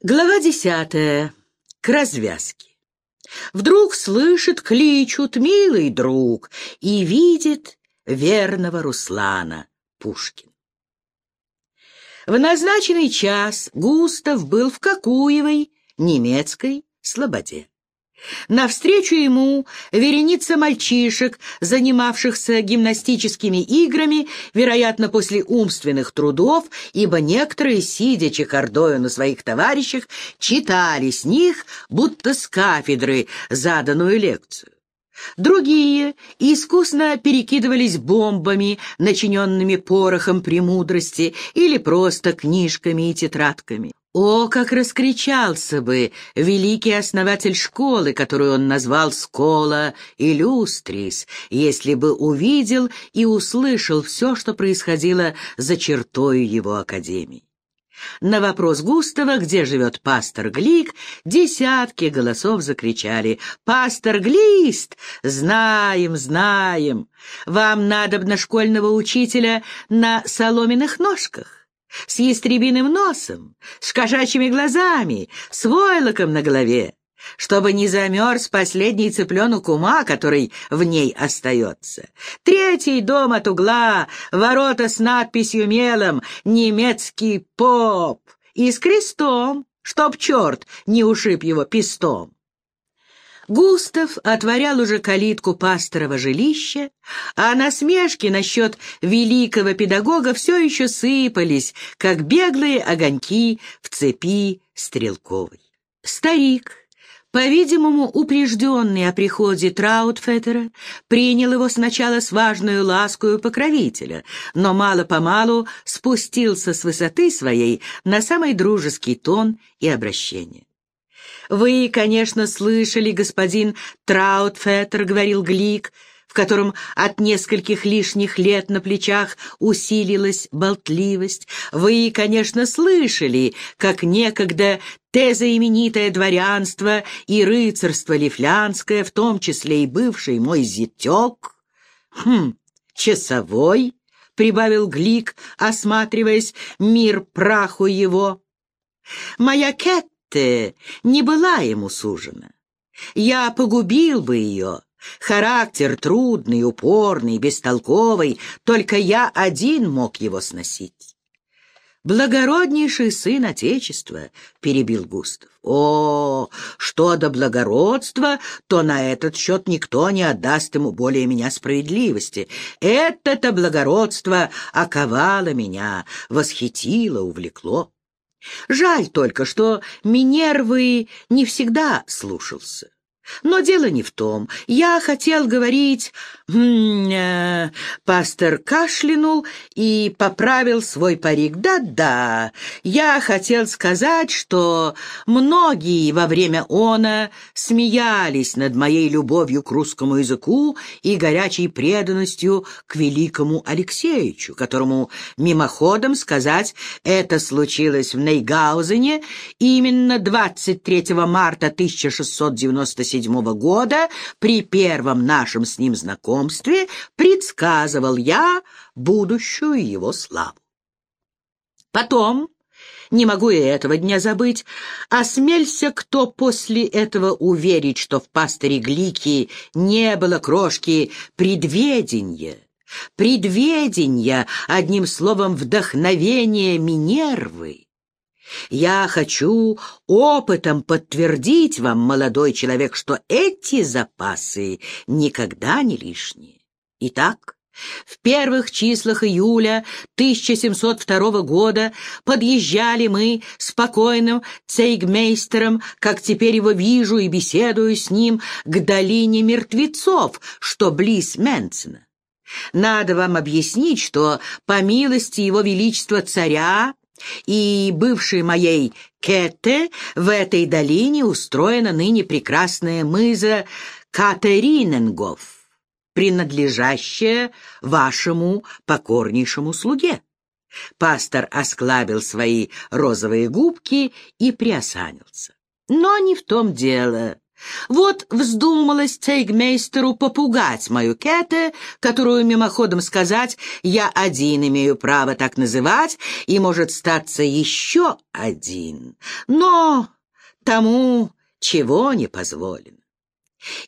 Глава десятая. К развязке. Вдруг слышит, кличут «милый друг» и видит верного Руслана Пушкин. В назначенный час Густав был в Кокуевой немецкой слободе. Навстречу ему вереница мальчишек, занимавшихся гимнастическими играми, вероятно, после умственных трудов, ибо некоторые, сидя чехардою на своих товарищах, читали с них, будто с кафедры, заданную лекцию. Другие искусно перекидывались бомбами, начиненными порохом премудрости, или просто книжками и тетрадками. О, как раскричался бы великий основатель школы, которую он назвал «Скола Иллюстрис», если бы увидел и услышал все, что происходило за чертою его академии. На вопрос Густава, где живет пастор Глик, десятки голосов закричали «Пастор Глист! Знаем, знаем! Вам надобно школьного учителя на соломенных ножках!» С ястребиным носом, с кошачьими глазами, с войлоком на голове, чтобы не замерз последний цыпленок ума, который в ней остается. Третий дом от угла, ворота с надписью мелом «Немецкий поп» и с крестом, чтоб черт не ушиб его пистом. Густав отворял уже калитку пасторова жилища, а насмешки насчет великого педагога все еще сыпались, как беглые огоньки в цепи стрелковой. Старик, по-видимому, упрежденный о приходе Траутфеттера, принял его сначала с важную ласкою покровителя, но мало-помалу спустился с высоты своей на самый дружеский тон и обращение. «Вы, конечно, слышали, господин Траутфеттер», — говорил Глик, в котором от нескольких лишних лет на плечах усилилась болтливость. «Вы, конечно, слышали, как некогда тезоименитое дворянство и рыцарство лифлянское, в том числе и бывший мой зятек, хм, часовой, — прибавил Глик, осматриваясь, мир праху его. «Моя Кэт Гетте не была ему сужена. Я погубил бы ее. Характер трудный, упорный, бестолковый, только я один мог его сносить. «Благороднейший сын Отечества», — перебил Густав. «О, что до благородства, то на этот счет никто не отдаст ему более меня справедливости. Это-то благородство оковало меня, восхитило, увлекло». Жаль только, что Минервы не всегда слушался. Но дело не в том. Я хотел говорить... Э, пастор кашлянул и поправил свой парик. Да-да, я хотел сказать, что многие во время она смеялись над моей любовью к русскому языку и горячей преданностью к великому Алексеевичу, которому мимоходом сказать, это случилось в Нейгаузене именно 23 марта 1697 1937 года при первом нашем с ним знакомстве предсказывал я будущую его славу. Потом, не могу и этого дня забыть, осмелься кто после этого уверить, что в пастыре Глики не было крошки предведения, предведения, одним словом, вдохновения Минервы. Я хочу опытом подтвердить вам, молодой человек, что эти запасы никогда не лишние. Итак, в первых числах июля 1702 года подъезжали мы спокойным цейгмейстером, как теперь его вижу и беседую с ним, к долине мертвецов, что близ Менцена. Надо вам объяснить, что по милости его величества царя и бывшей моей Кете в этой долине устроена ныне прекрасная мыза Катериненгов, принадлежащая вашему покорнейшему слуге. Пастор осклабил свои розовые губки и приосанился. Но не в том дело. Вот вздумалось цейгмейстеру попугать мою Кете, которую мимоходом сказать я один имею право так называть, и может статься еще один. Но тому чего не позволено.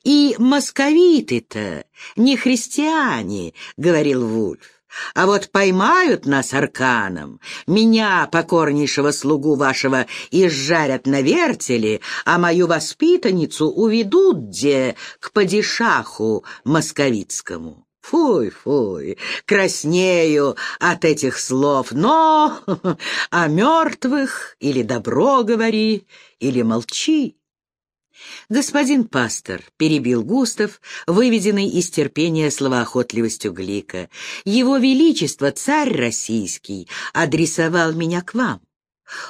И московиты-то не христиане, — говорил Вульф. А вот поймают нас арканом, меня, покорнейшего слугу вашего, изжарят на вертеле, а мою воспитанницу уведут где к падишаху московицкому. Фуй, фуй, краснею от этих слов, но о мертвых или добро говори, или молчи. «Господин пастор», — перебил Густав, выведенный из терпения словоохотливостью Глика, «Его Величество, царь российский, адресовал меня к вам».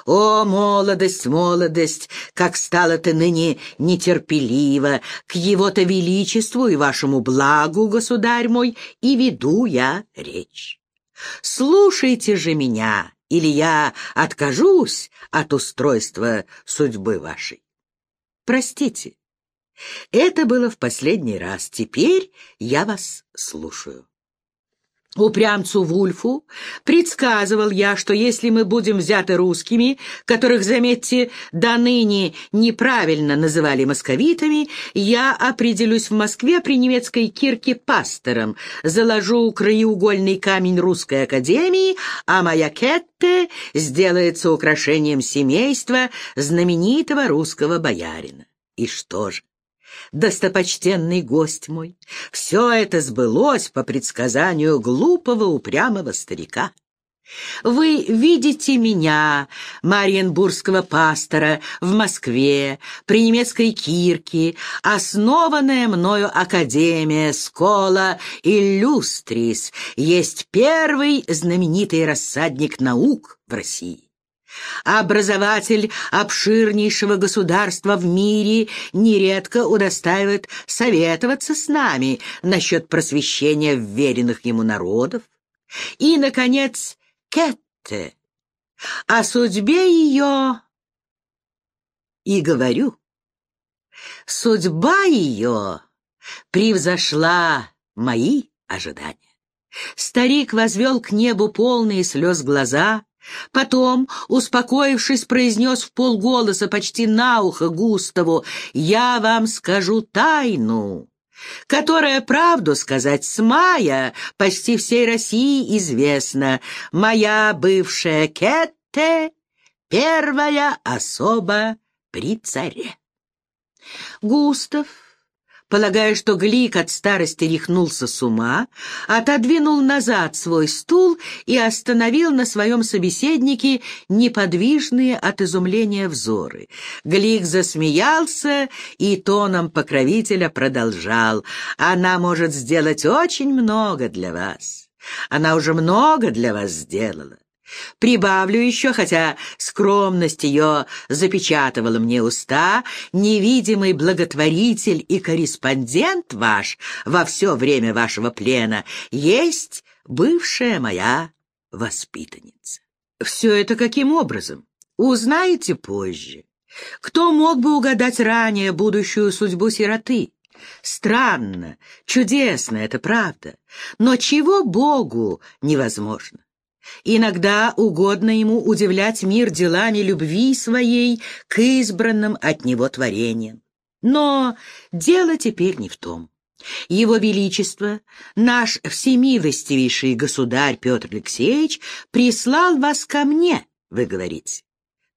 «О, молодость, молодость, как стало ты ныне нетерпеливо! К его-то величеству и вашему благу, государь мой, и веду я речь. Слушайте же меня, или я откажусь от устройства судьбы вашей. Простите. Это было в последний раз. Теперь я вас слушаю. Упрямцу Вульфу предсказывал я, что если мы будем взяты русскими, которых, заметьте, до ныне неправильно называли московитами, я определюсь в Москве при немецкой кирке пастором, заложу краеугольный камень русской академии, а моя Кетте сделается украшением семейства знаменитого русского боярина. И что же? Достопочтенный гость мой, все это сбылось по предсказанию глупого упрямого старика. Вы видите меня, мариенбургского пастора, в Москве, при немецкой кирке, основанная мною Академия Скола Иллюстрис, есть первый знаменитый рассадник наук в России. Образователь обширнейшего государства в мире нередко удостаивает советоваться с нами насчет просвещения вверенных ему народов. И, наконец, Кетте. О судьбе ее и говорю. Судьба ее превзошла мои ожидания. Старик возвел к небу полные слез глаза, Потом, успокоившись, произнес в полголоса почти на ухо Густаву, «Я вам скажу тайну, которая, правду сказать, с мая почти всей России известна. Моя бывшая Кетте — первая особа при царе». Густав полагая, что Глик от старости рехнулся с ума, отодвинул назад свой стул и остановил на своем собеседнике неподвижные от изумления взоры. Глик засмеялся и тоном покровителя продолжал. «Она может сделать очень много для вас. Она уже много для вас сделала. Прибавлю еще, хотя скромность ее запечатывала мне уста, невидимый благотворитель и корреспондент ваш во все время вашего плена есть бывшая моя воспитанница. Все это каким образом? Узнаете позже. Кто мог бы угадать ранее будущую судьбу сироты? Странно, чудесно, это правда. Но чего Богу невозможно? Иногда угодно ему удивлять мир делами любви своей к избранным от него творениям. Но дело теперь не в том. Его Величество, наш всемилостивейший государь Петр Алексеевич, прислал вас ко мне, вы говорите.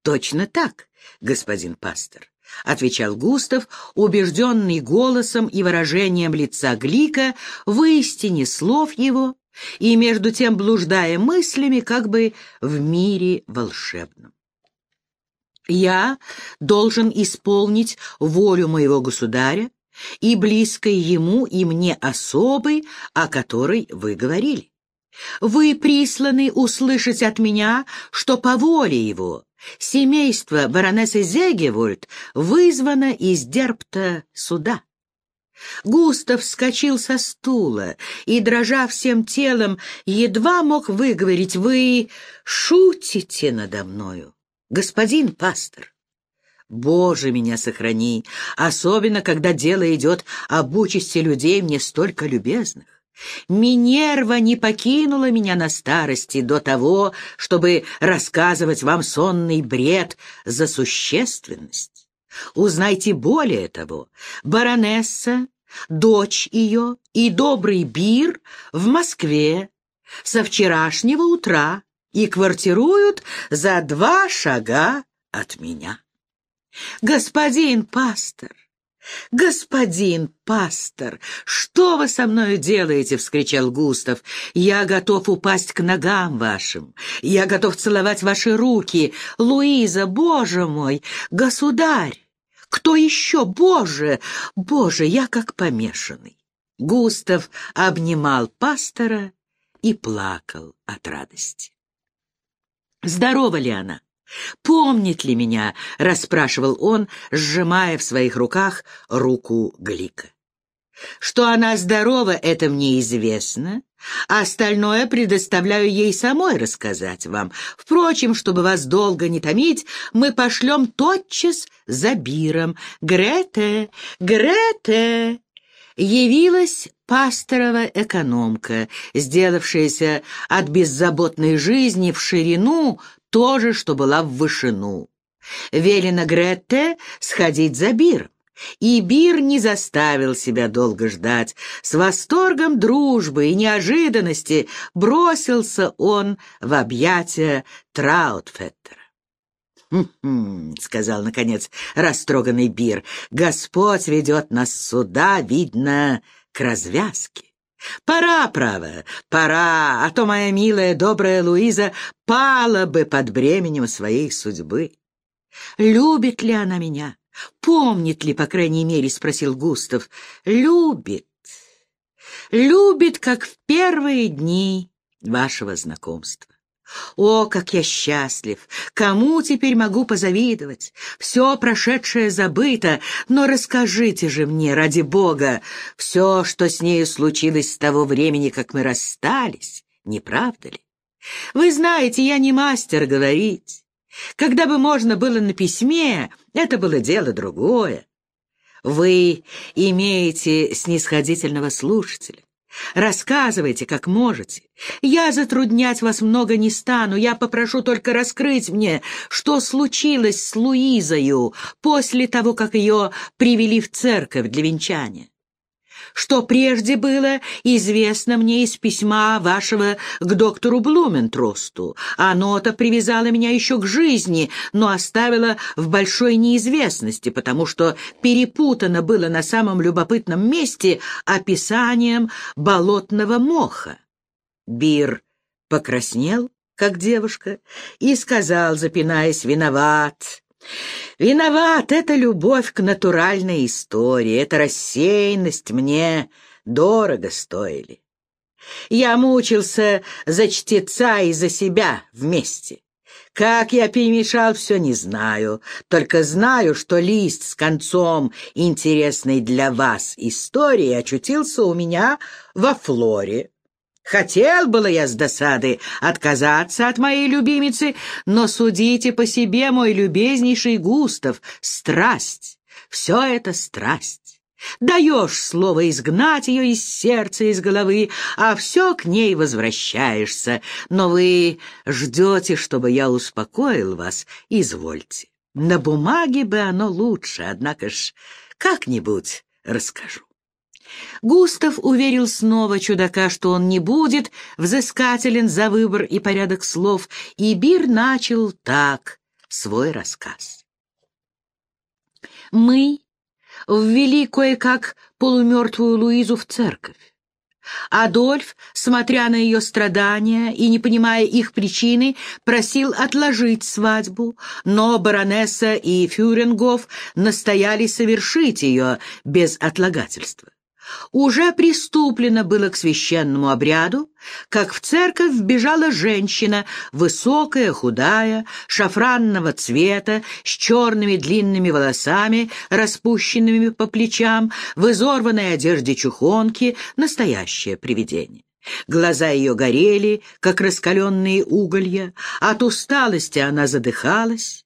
Точно так, господин пастор, — отвечал Густав, убежденный голосом и выражением лица Глика в истине слов его и между тем блуждая мыслями как бы в мире волшебном. Я должен исполнить волю моего государя и близкой ему и мне особой, о которой вы говорили. Вы присланы услышать от меня, что по воле его семейство баронессы Зегевольд вызвано из Дерпта суда. Густав вскочил со стула и, дрожа всем телом, едва мог выговорить «Вы шутите надо мною, господин пастор». Боже, меня сохрани, особенно когда дело идет об участи людей мне столько любезных. Минерва не покинула меня на старости до того, чтобы рассказывать вам сонный бред за существенность. Узнайте более того, баронесса, дочь ее и добрый Бир в Москве со вчерашнего утра и квартируют за два шага от меня. «Господин пастор! Господин пастор! Что вы со мною делаете?» — вскричал Густав. «Я готов упасть к ногам вашим. Я готов целовать ваши руки. Луиза, боже мой! Государь! Кто еще? Боже! Боже, я как помешанный!» Густав обнимал пастора и плакал от радости. «Здорова ли она?» «Помнит ли меня?» — расспрашивал он, сжимая в своих руках руку Глика. «Что она здорова, это мне известно, а остальное предоставляю ей самой рассказать вам. Впрочем, чтобы вас долго не томить, мы пошлем тотчас за Биром. Грете, Грете!» Явилась пасторова экономка, сделавшаяся от беззаботной жизни в ширину то же, что была в вышину. Велено Гретте сходить за Биром. И Бир не заставил себя долго ждать. С восторгом дружбы и неожиданности бросился он в объятия Траутфеттера. «Хм-хм», — сказал, наконец, растроганный Бир, — «Господь ведет нас сюда, видно, к развязке». Пора, право, пора, а то моя милая, добрая Луиза пала бы под бременем своей судьбы. Любит ли она меня? Помнит ли, по крайней мере, спросил Густав. Любит. Любит, как в первые дни вашего знакомства. О, как я счастлив! Кому теперь могу позавидовать? Все прошедшее забыто, но расскажите же мне, ради Бога, все, что с нею случилось с того времени, как мы расстались, не правда ли? Вы знаете, я не мастер говорить. Когда бы можно было на письме, это было дело другое. Вы имеете снисходительного слушателя. Рассказывайте, как можете. Я затруднять вас много не стану. Я попрошу только раскрыть мне, что случилось с Луизою после того, как ее привели в церковь для венчания что прежде было известно мне из письма вашего к доктору Блументросту. Оно-то привязало меня еще к жизни, но оставило в большой неизвестности, потому что перепутано было на самом любопытном месте описанием болотного моха. Бир покраснел, как девушка, и сказал, запинаясь, «Виноват, Виноват, это любовь к натуральной истории, это рассеянность мне дорого стоили. Я мучился за чтеца и за себя вместе. Как я перемешал, все не знаю, только знаю, что лист с концом интересной для вас истории очутился у меня во флоре. Хотел было я с досады отказаться от моей любимицы, но судите по себе, мой любезнейший Густав, страсть, все это страсть. Даешь слово изгнать ее из сердца, из головы, а все к ней возвращаешься. Но вы ждете, чтобы я успокоил вас, извольте. На бумаге бы оно лучше, однако ж как-нибудь расскажу. Густав уверил снова чудака, что он не будет взыскателен за выбор и порядок слов, и Бир начал так свой рассказ. Мы ввели кое-как полумертвую Луизу в церковь. Адольф, смотря на ее страдания и не понимая их причины, просил отложить свадьбу, но баронесса и Фюрингов настояли совершить ее без отлагательства. Уже приступлено было к священному обряду, как в церковь вбежала женщина, высокая, худая, шафранного цвета, с черными длинными волосами, распущенными по плечам, в изорванной одежде чухонки, настоящее привидение. Глаза ее горели, как раскаленные уголья, от усталости она задыхалась.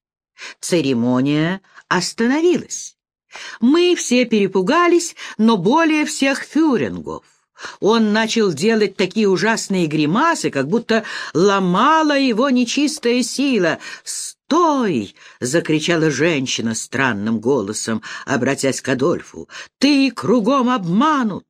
Церемония остановилась. Мы все перепугались, но более всех Фюрингов. Он начал делать такие ужасные гримасы, как будто ломала его нечистая сила. «Стой!» — закричала женщина странным голосом, обратясь к Адольфу. «Ты кругом обманут!»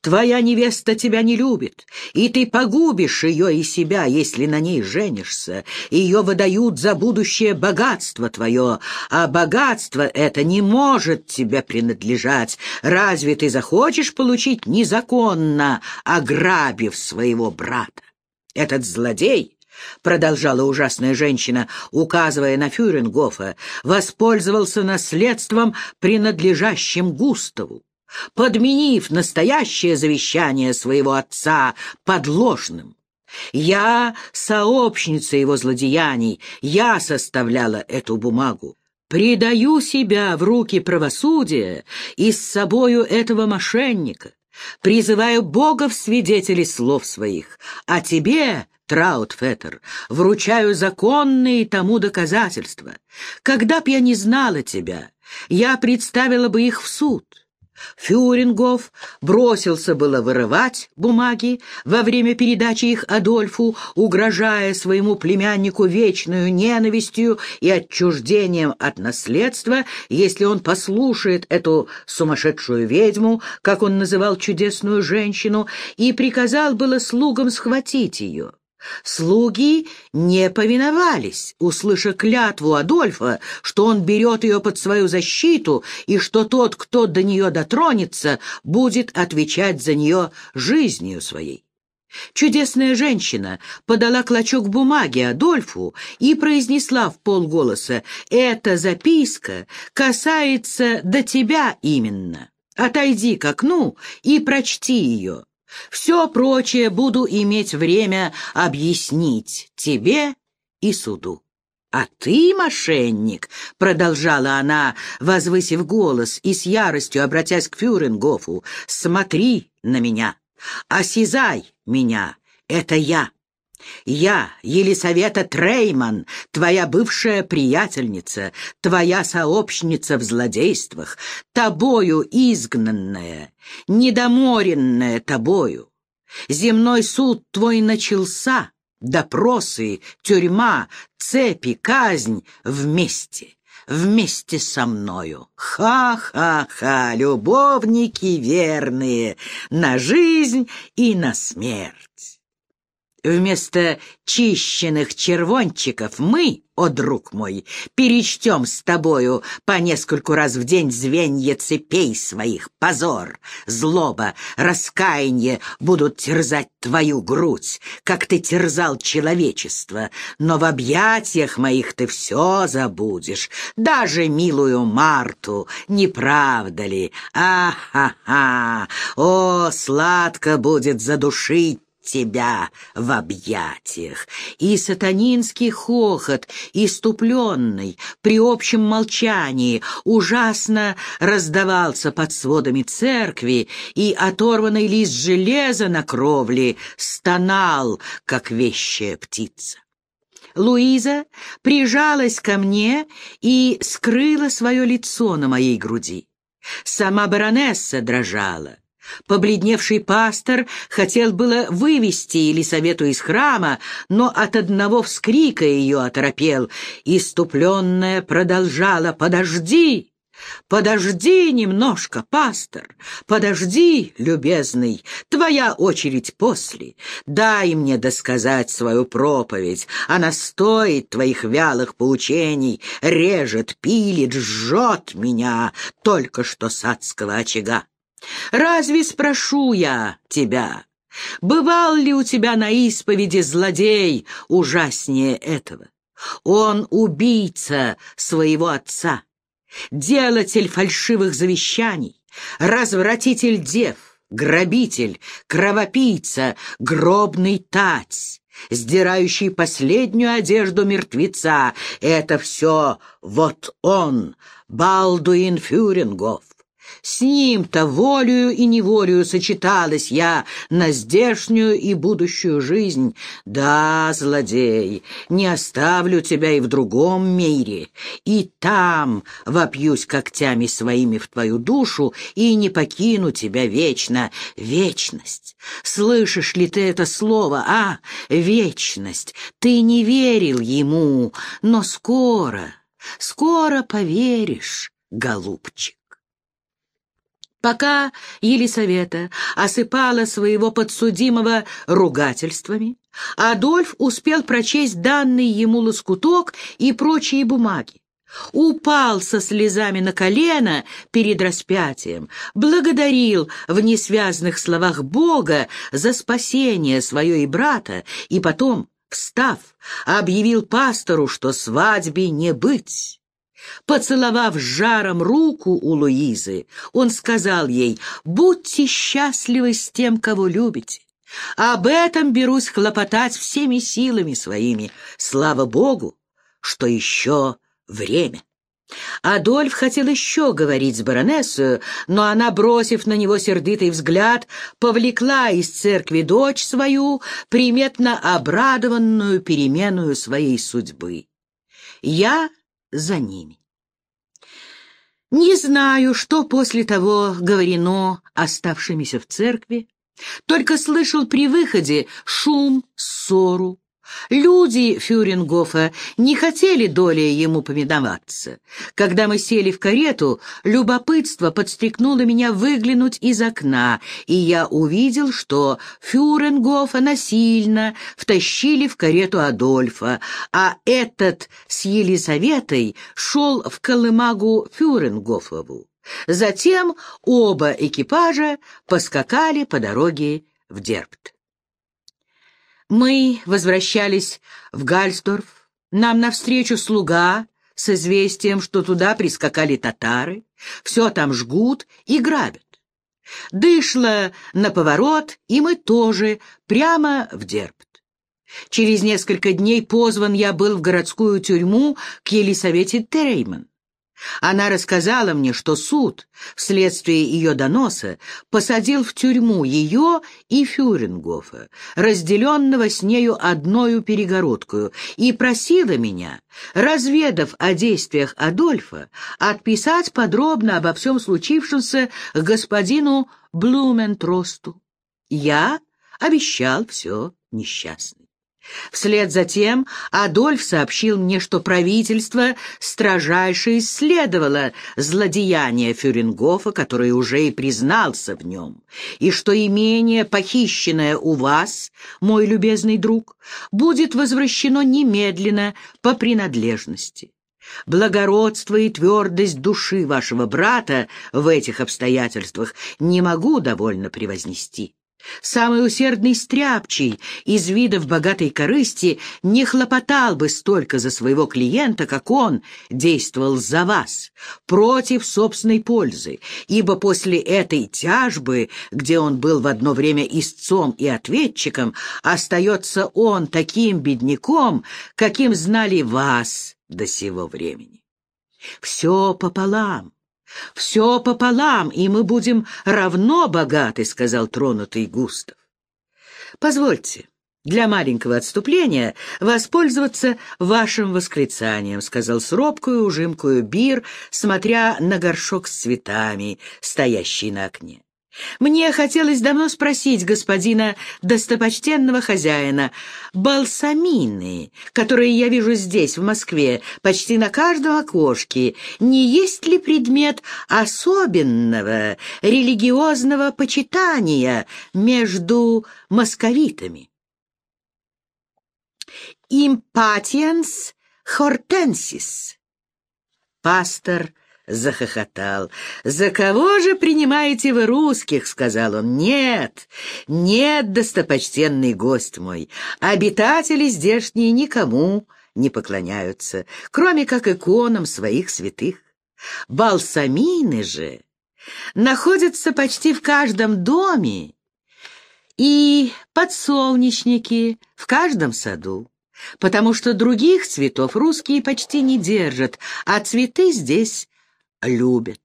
Твоя невеста тебя не любит, и ты погубишь ее и себя, если на ней женишься. Ее выдают за будущее богатство твое, а богатство это не может тебе принадлежать. Разве ты захочешь получить незаконно, ограбив своего брата? Этот злодей — продолжала ужасная женщина, указывая на Фюрингофа, — воспользовался наследством, принадлежащим Густаву подменив настоящее завещание своего отца подложным. Я сообщница его злодеяний, я составляла эту бумагу. Предаю себя в руки правосудия и с собою этого мошенника. Призываю Бога в свидетели слов своих, а тебе, Траутфеттер, вручаю законные тому доказательства. Когда б я не знала тебя, я представила бы их в суд. Фюрингов бросился было вырывать бумаги во время передачи их Адольфу, угрожая своему племяннику вечную ненавистью и отчуждением от наследства, если он послушает эту сумасшедшую ведьму, как он называл чудесную женщину, и приказал было слугам схватить ее. Слуги не повиновались, услыша клятву Адольфа, что он берет ее под свою защиту и что тот, кто до нее дотронется, будет отвечать за нее жизнью своей. Чудесная женщина подала клочок бумаги Адольфу и произнесла в полголоса «Эта записка касается до тебя именно. Отойди к окну и прочти ее». Все прочее буду иметь время объяснить тебе и суду. «А ты, мошенник!» — продолжала она, возвысив голос и с яростью обратясь к Фюрингофу. «Смотри на меня! Осязай меня! Это я! Я, Елисавета Трейман, твоя бывшая приятельница, твоя сообщница в злодействах, тобою изгнанная, недоморенная тобою. Земной суд твой начался, допросы, тюрьма, цепи, казнь вместе вместе со мною. Ха-ха-ха, любовники верные, на жизнь и на смерть. Вместо чищенных червончиков мы, о друг мой, перечтем с тобою по нескольку раз в день звенья цепей своих. Позор, злоба, раскаяние будут терзать твою грудь, как ты терзал человечество, но в объятиях моих ты все забудешь, даже милую Марту, не правда ли? А-ха-ха! О, сладко будет задушить тебя в объятиях. И сатанинский хохот, иступленный, при общем молчании, ужасно раздавался под сводами церкви, и оторванный лист железа на кровле стонал, как вещая птица. Луиза прижалась ко мне и скрыла свое лицо на моей груди. Сама баронесса дрожала. Побледневший пастор хотел было вывести Елисавету из храма, но от одного вскрика ее оторопел. Иступленная продолжала «Подожди!» «Подожди немножко, пастор, подожди, любезный, твоя очередь после. Дай мне досказать свою проповедь, она стоит твоих вялых поучений, режет, пилит, жжет меня только что с адского очага. Разве спрошу я тебя, бывал ли у тебя на исповеди злодей ужаснее этого? Он убийца своего отца, делатель фальшивых завещаний, развратитель дев, грабитель, кровопийца, гробный тать, сдирающий последнюю одежду мертвеца. Это все вот он, Балдуин Фюрингов С ним-то волею и неволею сочеталась я на здешнюю и будущую жизнь. Да, злодей, не оставлю тебя и в другом мире, и там вопьюсь когтями своими в твою душу и не покину тебя вечно. Вечность. Слышишь ли ты это слово, а? Вечность. Ты не верил ему, но скоро, скоро поверишь, голубчик. Пока Елисавета осыпала своего подсудимого ругательствами, Адольф успел прочесть данный ему лоскуток и прочие бумаги. Упал со слезами на колено перед распятием, благодарил в несвязных словах Бога за спасение свое и брата, и потом, встав, объявил пастору, что свадьбе не быть. Поцеловав жаром руку у Луизы, он сказал ей, «Будьте счастливы с тем, кого любите. Об этом берусь хлопотать всеми силами своими. Слава Богу, что еще время». Адольф хотел еще говорить с баронессой, но она, бросив на него сердитый взгляд, повлекла из церкви дочь свою, приметно обрадованную переменную своей судьбы. Я за ними. Не знаю, что после того говорено оставшимися в церкви, только слышал при выходе шум, ссору, Люди Фюрингофа не хотели долей ему поминоваться. Когда мы сели в карету, любопытство подстрекнуло меня выглянуть из окна, и я увидел, что Фюрингофа насильно втащили в карету Адольфа, а этот с Елизаветой шел в колымагу Фюрингофову. Затем оба экипажа поскакали по дороге в Дербт. Мы возвращались в Гальсдорф. Нам навстречу слуга с известием, что туда прискакали татары, все там жгут и грабят. Дышло на поворот, и мы тоже прямо в Дербт. Через несколько дней позван я был в городскую тюрьму к Елисавете Трейман. Она рассказала мне, что суд, вследствие ее доноса, посадил в тюрьму ее и Фюрингофа, разделенного с нею одною перегородкою, и просила меня, разведав о действиях Адольфа, отписать подробно обо всем случившемся господину Блументросту. Я обещал все несчастный. Вслед за тем Адольф сообщил мне, что правительство строжайше исследовало злодеяние Фюрингофа, который уже и признался в нем, и что имение, похищенное у вас, мой любезный друг, будет возвращено немедленно по принадлежности. Благородство и твердость души вашего брата в этих обстоятельствах не могу довольно превознести. Самый усердный стряпчий из видов богатой корысти не хлопотал бы столько за своего клиента, как он действовал за вас, против собственной пользы, ибо после этой тяжбы, где он был в одно время истцом и ответчиком, остается он таким бедняком, каким знали вас до сего времени. Все пополам, «Все пополам, и мы будем равно богаты», — сказал тронутый Густав. «Позвольте, для маленького отступления воспользоваться вашим восклицанием», — сказал с робкую ужимкую Бир, смотря на горшок с цветами, стоящий на окне. Мне хотелось давно спросить господина достопочтенного хозяина, балсамины, которые я вижу здесь, в Москве, почти на каждом окошке, не есть ли предмет особенного религиозного почитания между московитами? «Импатиенс хортенсис». Пастор захохотал. «За кого же принимаете вы русских?» — сказал он. «Нет, нет, достопочтенный гость мой, обитатели здешние никому не поклоняются, кроме как иконам своих святых. Балсамины же находятся почти в каждом доме и подсолнечники в каждом саду потому что других цветов русские почти не держат, а цветы здесь любят.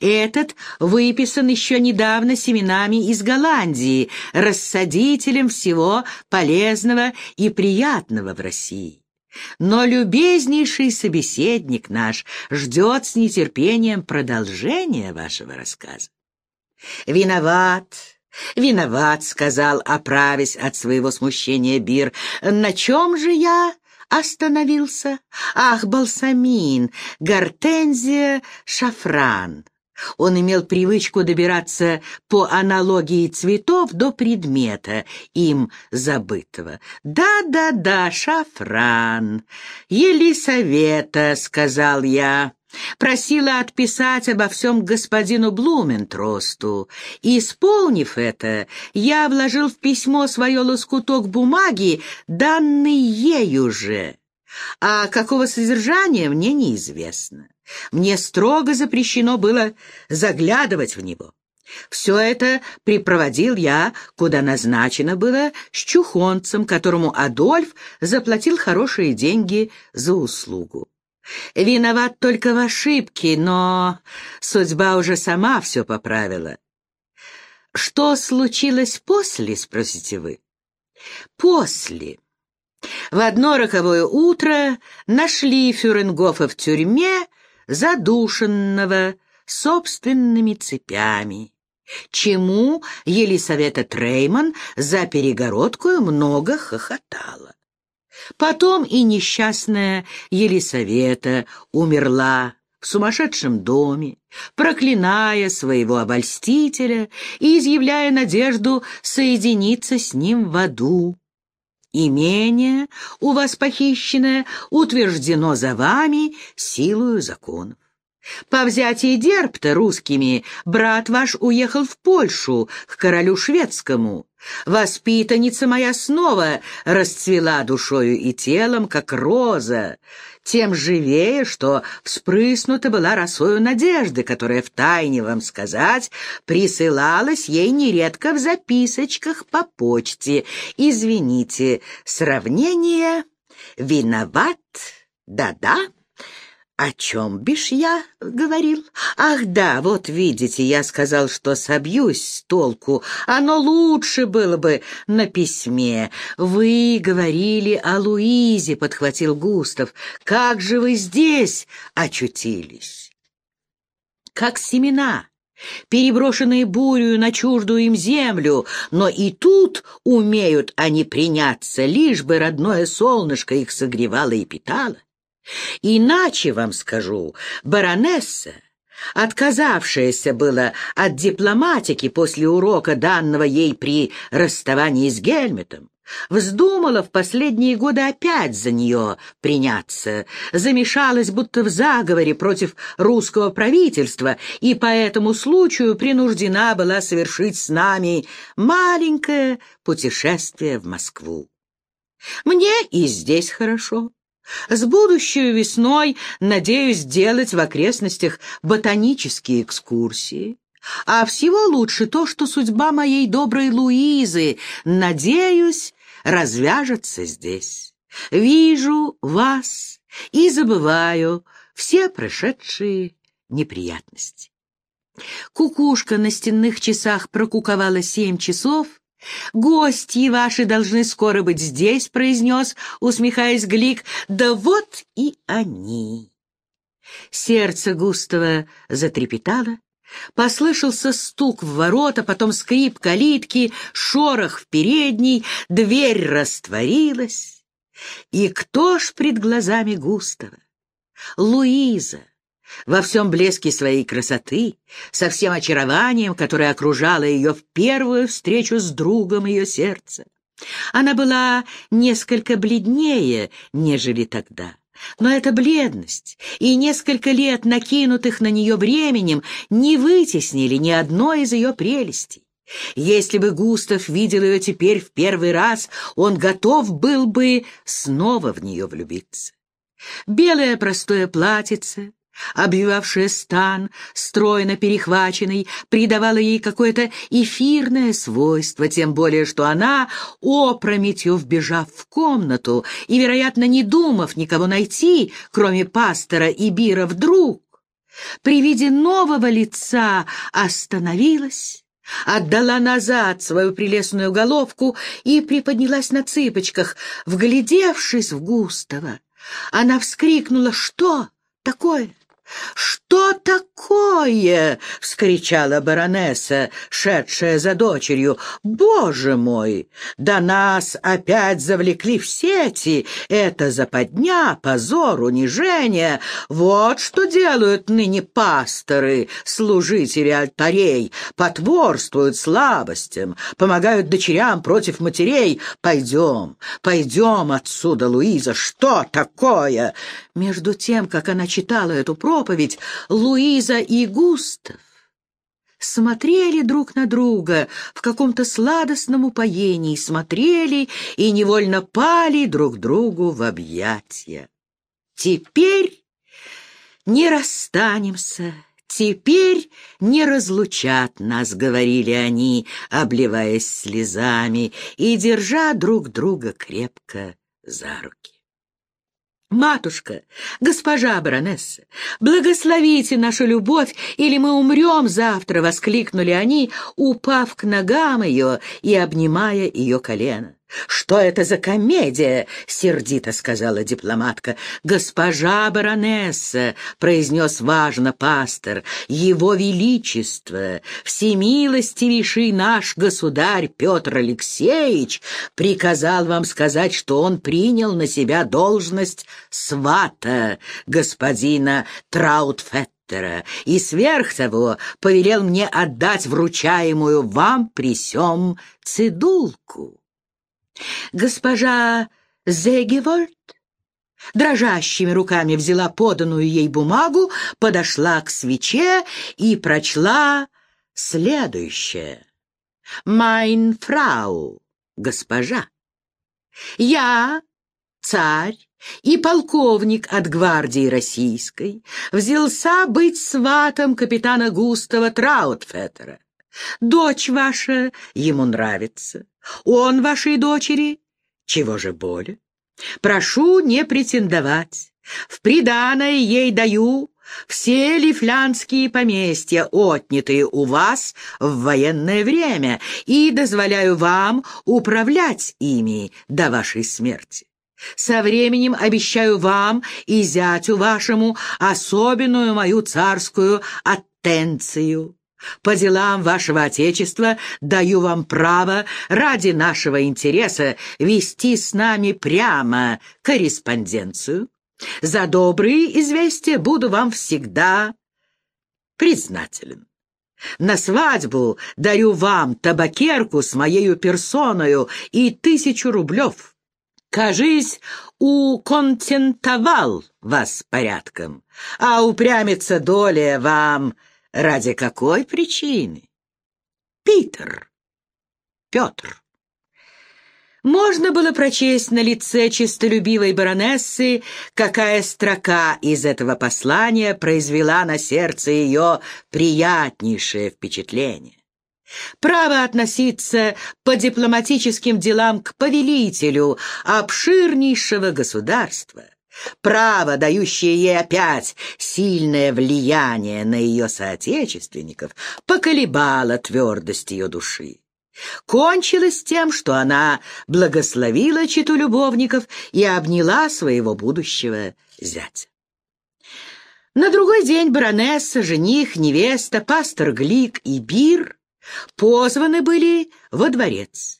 Этот выписан еще недавно семенами из Голландии, рассадителем всего полезного и приятного в России. Но любезнейший собеседник наш ждет с нетерпением продолжения вашего рассказа. «Виноват, виноват», — сказал, оправясь от своего смущения Бир. «На чем же я остановился? Ах, балсамин, гортензия, шафран». Он имел привычку добираться по аналогии цветов до предмета, им забытого. «Да-да-да, шафран. Елисавета», — сказал я. Просила отписать обо всем господину Блументросту. Исполнив это, я вложил в письмо свое лоскуток бумаги, данный ею же. А какого содержания мне неизвестно. Мне строго запрещено было заглядывать в него. Все это припроводил я, куда назначено было, с чухонцем, которому Адольф заплатил хорошие деньги за услугу. Виноват только в ошибке, но судьба уже сама все поправила. Что случилось после, спросите вы? После. В одно роковое утро нашли Фюренгофа в тюрьме, задушенного собственными цепями, чему Елисавета Трейман за перегородкою много хохотала. Потом и несчастная Елисавета умерла в сумасшедшем доме, проклиная своего обольстителя и изъявляя надежду соединиться с ним в аду. Имение, у вас похищенное, утверждено за вами силою законов. По взятии Дерпта русскими брат ваш уехал в Польшу к королю шведскому. Воспитанница моя снова расцвела душою и телом, как роза, тем живее, что вспрыснута была росою надежды, которая, втайне вам сказать, присылалась ей нередко в записочках по почте. Извините, сравнение «виноват», «да-да», «О чем бишь я говорил? Ах да, вот видите, я сказал, что собьюсь с толку. Оно лучше было бы на письме. Вы говорили о Луизе, — подхватил Густав. Как же вы здесь очутились? Как семена, переброшенные бурью на чуждую им землю, но и тут умеют они приняться, лишь бы родное солнышко их согревало и питало. Иначе вам скажу, баронесса, отказавшаяся была от дипломатики после урока, данного ей при расставании с Гельметом, вздумала в последние годы опять за нее приняться, замешалась будто в заговоре против русского правительства и по этому случаю принуждена была совершить с нами маленькое путешествие в Москву. Мне и здесь хорошо. С будущей весной надеюсь сделать в окрестностях ботанические экскурсии. А всего лучше то, что судьба моей доброй Луизы, надеюсь, развяжется здесь. Вижу вас и забываю все прошедшие неприятности. Кукушка на стенных часах прокуковала семь часов, «Гости ваши должны скоро быть здесь», — произнес, усмехаясь Глик. «Да вот и они». Сердце Густава затрепетало. Послышался стук в ворота, потом скрип калитки, шорох в передней, дверь растворилась. И кто ж пред глазами Густава? Луиза, во всем блеске своей красоты, со всем очарованием, которое окружало ее в первую встречу с другом ее сердца. Она была несколько бледнее, нежели тогда. Но эта бледность и несколько лет накинутых на нее временем не вытеснили ни одной из ее прелестей. Если бы Густав видел ее теперь в первый раз, он готов был бы снова в нее влюбиться. Белое простое платьице, обвивавшая стан, стройно перехваченный, придавала ей какое-то эфирное свойство, тем более, что она, опрометью вбежав в комнату и, вероятно, не думав никого найти, кроме пастора и Бира, вдруг при виде нового лица остановилась, отдала назад свою прелестную головку и приподнялась на цыпочках, вглядевшись в Густава. Она вскрикнула «Что такое?» «Что такое?» — вскричала баронесса, шедшая за дочерью. «Боже мой! Да нас опять завлекли в сети! Это западня, позор, унижение! Вот что делают ныне пасторы, служители алтарей, потворствуют слабостям, помогают дочерям против матерей. Пойдем, пойдем отсюда, Луиза! Что такое?» Между тем, как она читала эту проповедь, Луиза и Густав смотрели друг на друга в каком-то сладостном упоении, смотрели и невольно пали друг другу в объятия. Теперь не расстанемся, теперь не разлучат нас, говорили они, обливаясь слезами и держа друг друга крепко за руки. «Матушка, госпожа баронесса, благословите нашу любовь, или мы умрем завтра!» — воскликнули они, упав к ногам ее и обнимая ее колено. «Что это за комедия?» — сердито сказала дипломатка. «Госпожа баронесса», — произнес важно пастор, — «его величество, всемилостивейший наш государь Петр Алексеевич приказал вам сказать, что он принял на себя должность свата господина Траутфеттера и сверх того повелел мне отдать вручаемую вам при сём цидулку». Госпожа Зегевольд дрожащими руками взяла поданную ей бумагу, подошла к свече и прочла следующее. «Майн фрау, госпожа, я, царь и полковник от гвардии российской, взялся быть сватом капитана Густава Траутфеттера. Дочь ваша ему нравится, он вашей дочери, чего же более? Прошу не претендовать. В приданое ей даю все лифлянские поместья, отнятые у вас в военное время, и дозволяю вам управлять ими до вашей смерти. Со временем обещаю вам и зятю вашему особенную мою царскую аттенцию. По делам вашего Отечества даю вам право ради нашего интереса вести с нами прямо корреспонденцию. За добрые известия буду вам всегда признателен. На свадьбу дарю вам табакерку с моею персоною и тысячу рублев. Кажись, уконтентовал вас порядком, а упрямится доля вам Ради какой причины? Питер. Петр. Можно было прочесть на лице честолюбивой баронессы, какая строка из этого послания произвела на сердце ее приятнейшее впечатление. Право относиться по дипломатическим делам к повелителю обширнейшего государства — право, дающее ей опять сильное влияние на ее соотечественников, поколебало твердость ее души. Кончилось тем, что она благословила читу любовников и обняла своего будущего зятя. На другой день баронесса, жених, невеста, пастор Глик и Бир позваны были во дворец.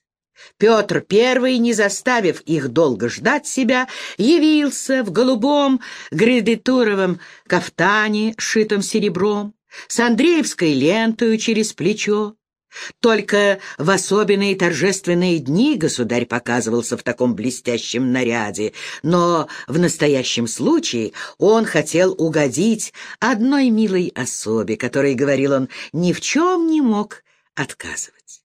Петр I, не заставив их долго ждать себя, явился в голубом гредитуровом кафтане, шитом серебром, с Андреевской лентою через плечо. Только в особенные торжественные дни государь показывался в таком блестящем наряде, но в настоящем случае он хотел угодить одной милой особе, которой, говорил он, ни в чем не мог отказывать.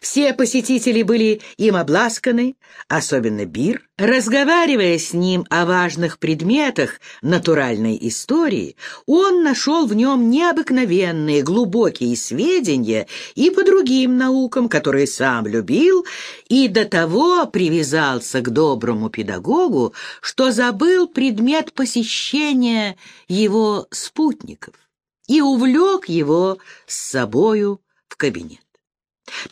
Все посетители были им обласканы, особенно Бир. Разговаривая с ним о важных предметах натуральной истории, он нашел в нем необыкновенные глубокие сведения и по другим наукам, которые сам любил, и до того привязался к доброму педагогу, что забыл предмет посещения его спутников и увлек его с собою в кабинет.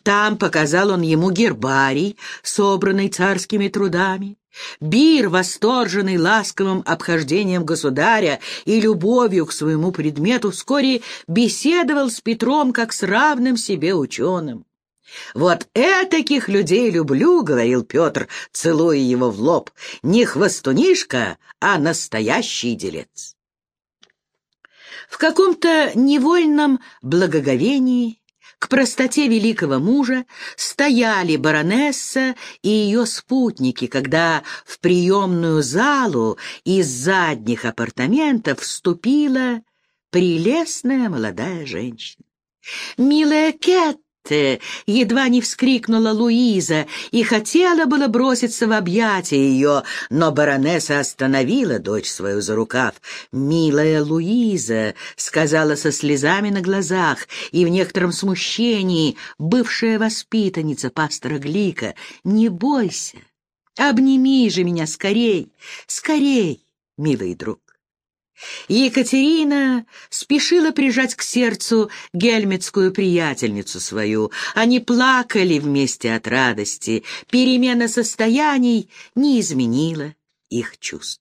Там показал он ему гербарий, собранный царскими трудами. Бир, восторженный ласковым обхождением государя и любовью к своему предмету, вскоре беседовал с Петром как с равным себе ученым. «Вот этаких людей люблю», — говорил Петр, целуя его в лоб, — «не хвостунишка, а настоящий делец». В каком-то невольном благоговении к простоте великого мужа стояли баронесса и ее спутники, когда в приемную залу из задних апартаментов вступила прелестная молодая женщина. «Милая Кэт!» Едва не вскрикнула Луиза и хотела было броситься в объятия ее, но баронесса остановила дочь свою за рукав. «Милая Луиза», — сказала со слезами на глазах и в некотором смущении бывшая воспитанница пастора Глика, — «не бойся, обними же меня скорей, скорей, милый друг». Екатерина спешила прижать к сердцу гельмитскую приятельницу свою. Они плакали вместе от радости. Перемена состояний не изменила их чувств.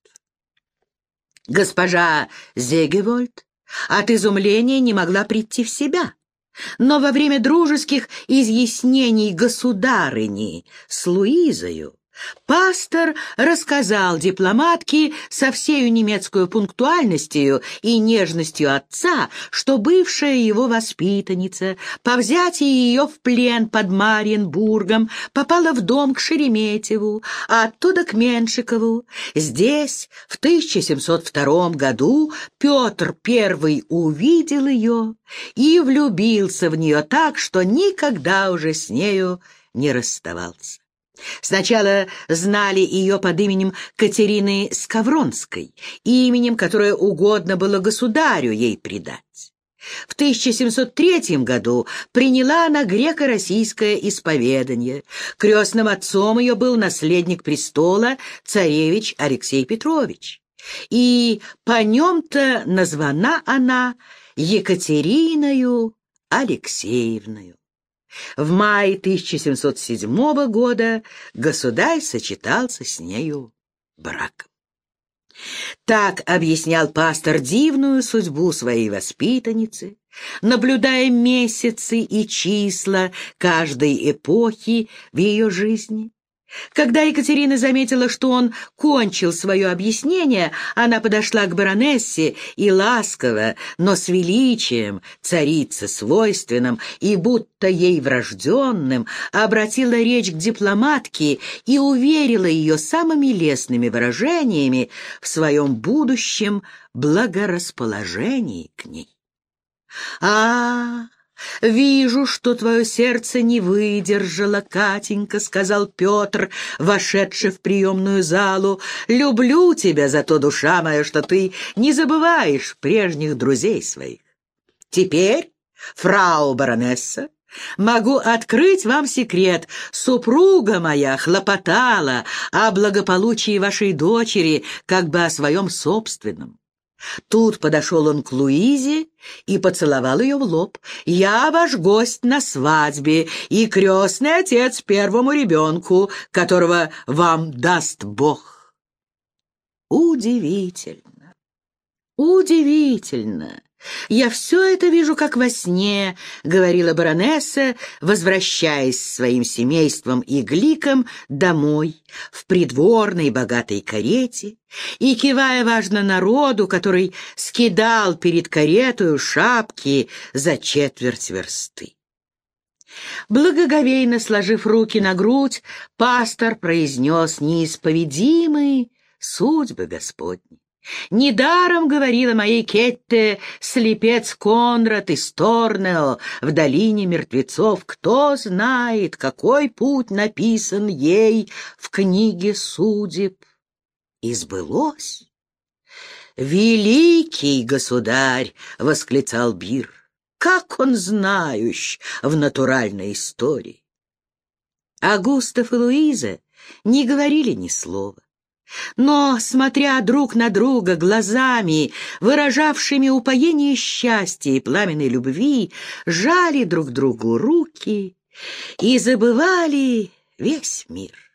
Госпожа Зегевольд от изумления не могла прийти в себя. Но во время дружеских изъяснений государыни с Луизою Пастор рассказал дипломатке со всею немецкую пунктуальностью и нежностью отца, что бывшая его воспитанница по взятии ее в плен под Мариенбургом попала в дом к Шереметьеву, а оттуда к Меншикову. Здесь, в 1702 году, Петр I увидел ее и влюбился в нее так, что никогда уже с нею не расставался. Сначала знали ее под именем Катерины Скавронской, именем, которое угодно было государю ей придать. В 1703 году приняла она греко-российское исповедание. Крестным отцом ее был наследник престола царевич Алексей Петрович. И по нем-то названа она Екатериною Алексеевною. В мае 1707 года государь сочетался с нею браком. Так объяснял пастор дивную судьбу своей воспитанницы, наблюдая месяцы и числа каждой эпохи в ее жизни. Когда Екатерина заметила, что он кончил свое объяснение, она подошла к баронессе и ласково, но с величием, царица свойственным и будто ей врожденным, обратила речь к дипломатке и уверила ее самыми лестными выражениями в своем будущем благорасположении к ней. «А, «Вижу, что твое сердце не выдержало, Катенька», — сказал Петр, вошедший в приемную залу. «Люблю тебя за то, душа моя, что ты не забываешь прежних друзей своих. Теперь, фрау баронесса, Могу открыть вам секрет. Супруга моя хлопотала о благополучии вашей дочери, как бы о своем собственном. Тут подошел он к Луизе и поцеловал ее в лоб. «Я ваш гость на свадьбе и крестный отец первому ребенку, которого вам даст Бог». Удивительно, удивительно. «Я все это вижу, как во сне», — говорила баронесса, возвращаясь своим семейством и гликом домой, в придворной богатой карете, и кивая важно народу, который скидал перед каретою шапки за четверть версты. Благоговейно сложив руки на грудь, пастор произнес неисповедимые судьбы Господни. Недаром говорила моей Кетте слепец Конрад из Торнео в долине мертвецов. Кто знает, какой путь написан ей в книге судеб. И сбылось. «Великий государь!» — восклицал Бир. «Как он знающ в натуральной истории!» А Густав и Луиза не говорили ни слова. Но, смотря друг на друга глазами, выражавшими упоение счастья и пламенной любви, жали друг другу руки и забывали весь мир.